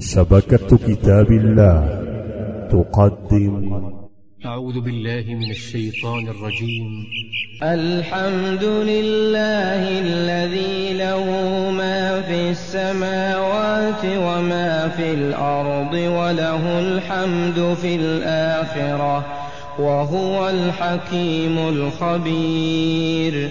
شبكة كتاب الله تقدم. أعوذ بالله من الشيطان الرجيم. الحمد لله الذي له ما في السماوات وما في الأرض وله الحمد في الآخرة وهو الحكيم الخبير.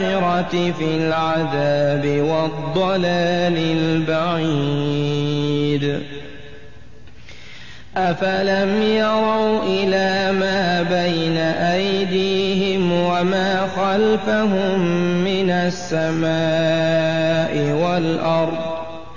بالآخرة في العذاب والضلال البعيد. أفلم يروا إلى ما بين أيديهم وما خلفهم من السماء والأرض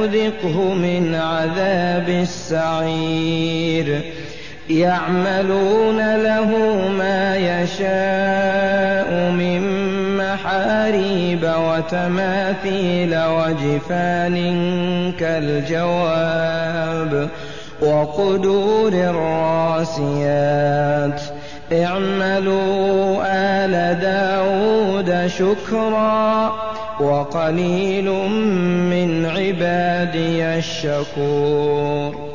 نذقه من عذاب السعير. يعملون له ما يشاء من محاريب وتماثيل وجفان كالجواب وقدور الراسيات. اعملوا آل داود شكرا. وقليل من عبادي الشكور